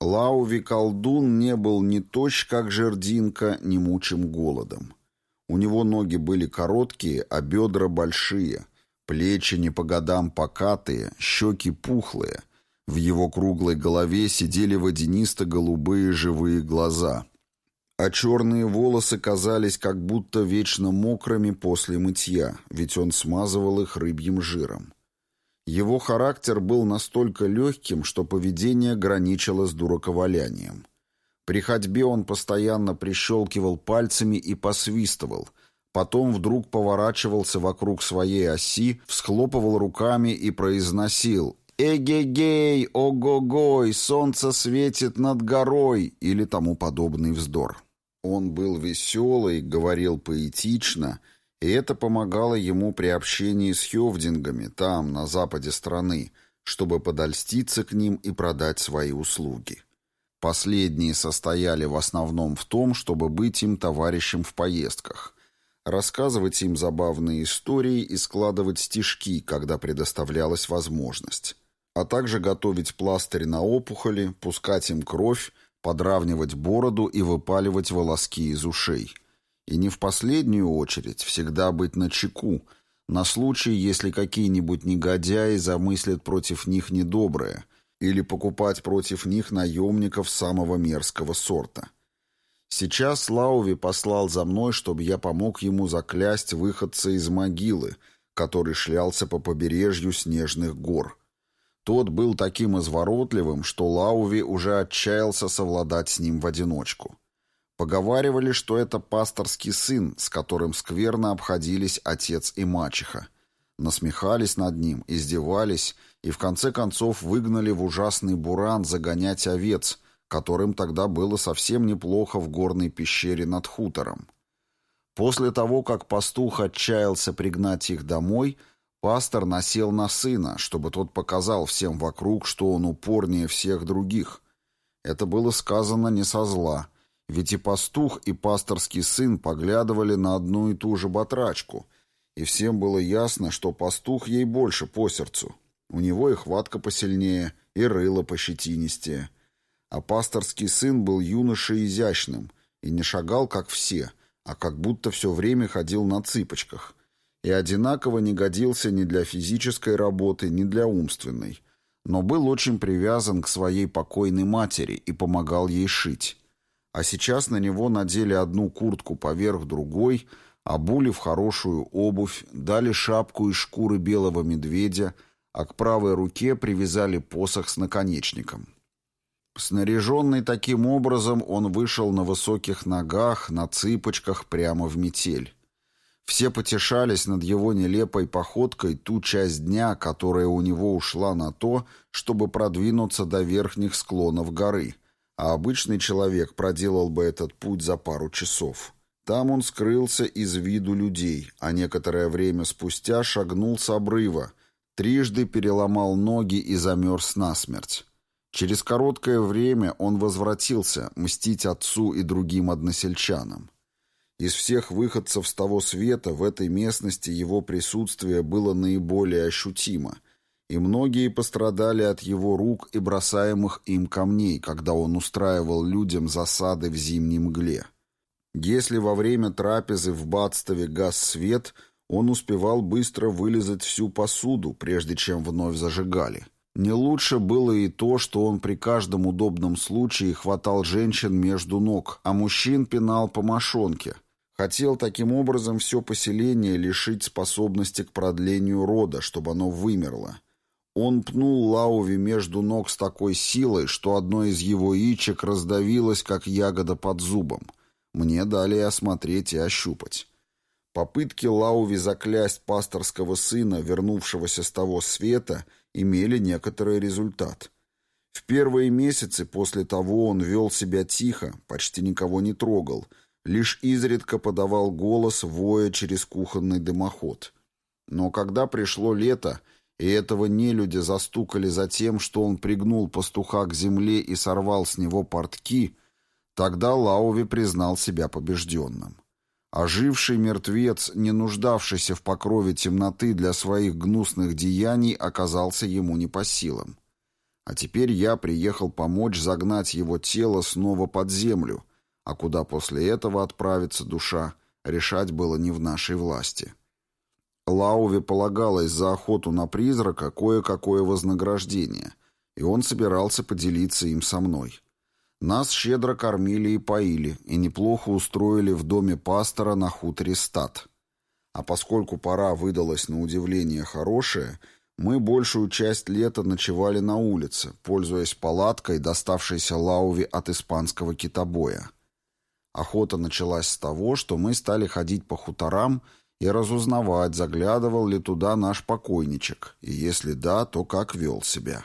Лауви колдун не был ни точь, как жердинка, ни мучим голодом. У него ноги были короткие, а бедра большие, плечи не по годам покатые, щеки пухлые. В его круглой голове сидели водянисто-голубые живые глаза, а черные волосы казались как будто вечно мокрыми после мытья, ведь он смазывал их рыбьим жиром. Его характер был настолько легким, что поведение граничило с дураковалянием. При ходьбе он постоянно прищелкивал пальцами и посвистывал, потом вдруг поворачивался вокруг своей оси, всхлопывал руками и произносил «Эгегей, ого-гой, солнце светит над горой» или тому подобный вздор. Он был веселый, говорил поэтично — и это помогало ему при общении с хевдингами там, на западе страны, чтобы подольститься к ним и продать свои услуги. Последние состояли в основном в том, чтобы быть им товарищем в поездках, рассказывать им забавные истории и складывать стишки, когда предоставлялась возможность, а также готовить пластырь на опухоли, пускать им кровь, подравнивать бороду и выпаливать волоски из ушей – и не в последнюю очередь всегда быть начеку, на случай, если какие-нибудь негодяи замыслят против них недоброе, или покупать против них наемников самого мерзкого сорта. Сейчас Лауви послал за мной, чтобы я помог ему заклясть выходца из могилы, который шлялся по побережью снежных гор. Тот был таким изворотливым, что Лауви уже отчаялся совладать с ним в одиночку. Поговаривали, что это пасторский сын, с которым скверно обходились отец и мачеха. Насмехались над ним, издевались и в конце концов выгнали в ужасный буран загонять овец, которым тогда было совсем неплохо в горной пещере над хутором. После того, как пастух отчаялся пригнать их домой, пастор насел на сына, чтобы тот показал всем вокруг, что он упорнее всех других. Это было сказано не со зла — ведь и пастух, и пасторский сын поглядывали на одну и ту же батрачку, и всем было ясно, что пастух ей больше по сердцу. У него и хватка посильнее, и рыло пощетинистее. А пасторский сын был юношей изящным и не шагал, как все, а как будто все время ходил на цыпочках. И одинаково не годился ни для физической работы, ни для умственной. Но был очень привязан к своей покойной матери и помогал ей шить а сейчас на него надели одну куртку поверх другой, обули в хорошую обувь, дали шапку из шкуры белого медведя, а к правой руке привязали посох с наконечником. Снаряженный таким образом, он вышел на высоких ногах, на цыпочках прямо в метель. Все потешались над его нелепой походкой ту часть дня, которая у него ушла на то, чтобы продвинуться до верхних склонов горы — а обычный человек проделал бы этот путь за пару часов. Там он скрылся из виду людей, а некоторое время спустя шагнул с обрыва, трижды переломал ноги и замерз насмерть. Через короткое время он возвратился мстить отцу и другим односельчанам. Из всех выходцев с того света в этой местности его присутствие было наиболее ощутимо – и многие пострадали от его рук и бросаемых им камней, когда он устраивал людям засады в зимней мгле. Если во время трапезы в Бадстове гас свет, он успевал быстро вылезать всю посуду, прежде чем вновь зажигали. Не лучше было и то, что он при каждом удобном случае хватал женщин между ног, а мужчин пинал по мошонке. Хотел таким образом все поселение лишить способности к продлению рода, чтобы оно вымерло. Он пнул Лауви между ног с такой силой, что одно из его ичек раздавилось, как ягода под зубом. Мне дали осмотреть и ощупать. Попытки Лауви заклясть пасторского сына, вернувшегося с того света, имели некоторый результат. В первые месяцы после того он вел себя тихо, почти никого не трогал, лишь изредка подавал голос, воя через кухонный дымоход. Но когда пришло лето, и этого нелюдя застукали за тем, что он пригнул пастуха к земле и сорвал с него портки, тогда Лауви признал себя побежденным. Оживший мертвец, не нуждавшийся в покрове темноты для своих гнусных деяний, оказался ему не по силам. А теперь я приехал помочь загнать его тело снова под землю, а куда после этого отправится душа, решать было не в нашей власти. Лауве полагалось за охоту на призрака кое-какое вознаграждение, и он собирался поделиться им со мной. Нас щедро кормили и поили, и неплохо устроили в доме пастора на хуторе Стат. А поскольку пора выдалась на удивление хорошая, мы большую часть лета ночевали на улице, пользуясь палаткой, доставшейся Лауве от испанского китобоя. Охота началась с того, что мы стали ходить по хуторам и разузнавать, заглядывал ли туда наш покойничек, и если да, то как вел себя.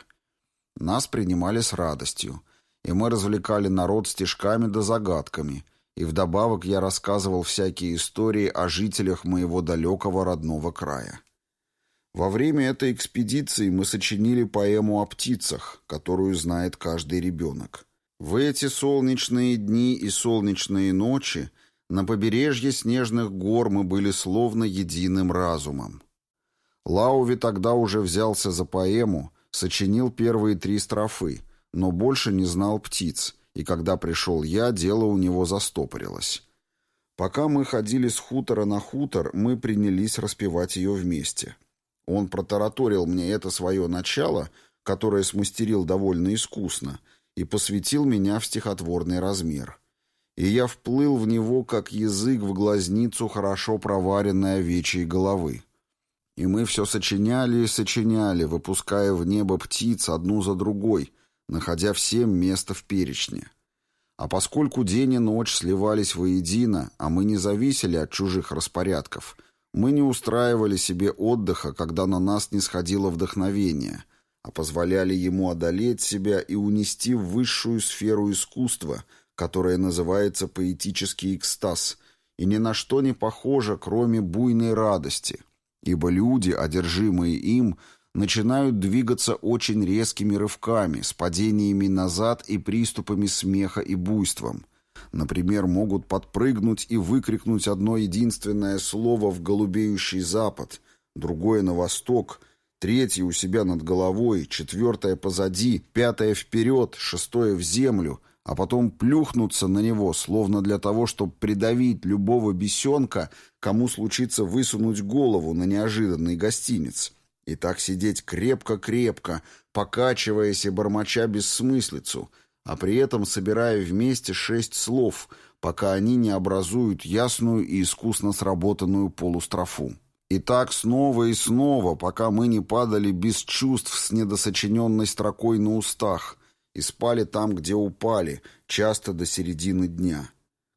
Нас принимали с радостью, и мы развлекали народ стишками да загадками, и вдобавок я рассказывал всякие истории о жителях моего далекого родного края. Во время этой экспедиции мы сочинили поэму о птицах, которую знает каждый ребенок. В эти солнечные дни и солнечные ночи на побережье снежных гор мы были словно единым разумом. Лауви тогда уже взялся за поэму, сочинил первые три строфы, но больше не знал птиц, и когда пришел я, дело у него застопорилось. Пока мы ходили с хутора на хутор, мы принялись распевать ее вместе. Он протараторил мне это свое начало, которое смастерил довольно искусно, и посвятил меня в стихотворный размер. И я вплыл в него, как язык в глазницу хорошо проваренной овечьей головы. И мы все сочиняли и сочиняли, выпуская в небо птиц одну за другой, находя всем место в перечне. А поскольку день и ночь сливались воедино, а мы не зависели от чужих распорядков, мы не устраивали себе отдыха, когда на нас не сходило вдохновение, а позволяли ему одолеть себя и унести в высшую сферу искусства, которая называется поэтический экстаз, и ни на что не похожа, кроме буйной радости, ибо люди, одержимые им, начинают двигаться очень резкими рывками, с падениями назад и приступами смеха и буйством. Например, могут подпрыгнуть и выкрикнуть одно единственное слово в голубеющий запад, другое на восток, третье у себя над головой, четвертое позади, пятое вперед, шестое в землю, а потом плюхнуться на него, словно для того, чтобы придавить любого бесенка, кому случится высунуть голову на неожиданный гостиниц. И так сидеть крепко-крепко, покачиваясь и бормоча бессмыслицу, а при этом собирая вместе шесть слов, пока они не образуют ясную и искусно сработанную полустрофу. И так снова и снова, пока мы не падали без чувств с недосочиненной строкой на устах и спали там, где упали, часто до середины дня.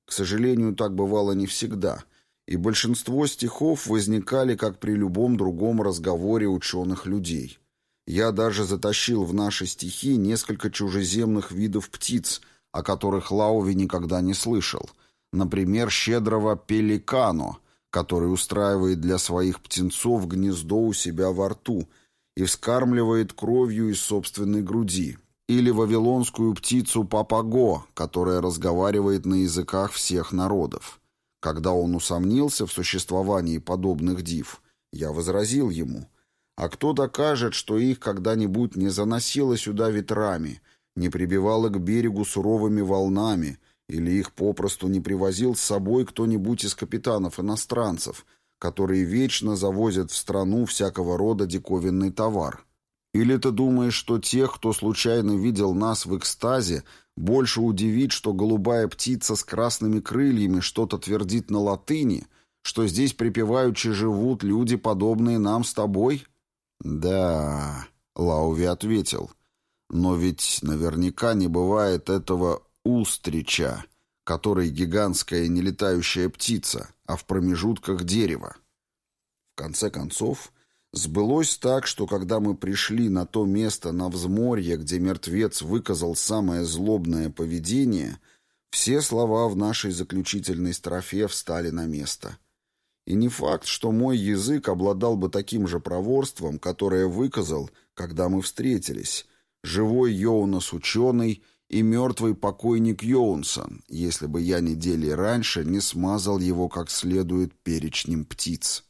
К сожалению, так бывало не всегда — и большинство стихов возникали, как при любом другом разговоре ученых людей. Я даже затащил в наши стихи несколько чужеземных видов птиц, о которых Лауви никогда не слышал. Например, щедрого пеликано, который устраивает для своих птенцов гнездо у себя во рту и вскармливает кровью из собственной груди. Или вавилонскую птицу папаго, которая разговаривает на языках всех народов. Когда он усомнился в существовании подобных див, я возразил ему, а кто докажет, что их когда-нибудь не заносило сюда ветрами, не прибивало к берегу суровыми волнами, или их попросту не привозил с собой кто-нибудь из капитанов-иностранцев, которые вечно завозят в страну всякого рода диковинный товар? Или ты думаешь, что тех, кто случайно видел нас в экстазе, больше удивит, что голубая птица с красными крыльями что-то твердит на латыни, что здесь припеваючи живут люди, подобные нам с тобой? Да, Лауви ответил. Но ведь наверняка не бывает этого устрича, который гигантская нелетающая птица, а в промежутках дерева. В конце концов, Сбылось так, что когда мы пришли на то место на взморье, где мертвец выказал самое злобное поведение, все слова в нашей заключительной строфе встали на место. И не факт, что мой язык обладал бы таким же проворством, которое выказал, когда мы встретились, живой Йоунас ученый и мертвый покойник Йоунсон, если бы я недели раньше не смазал его как следует перечнем птиц.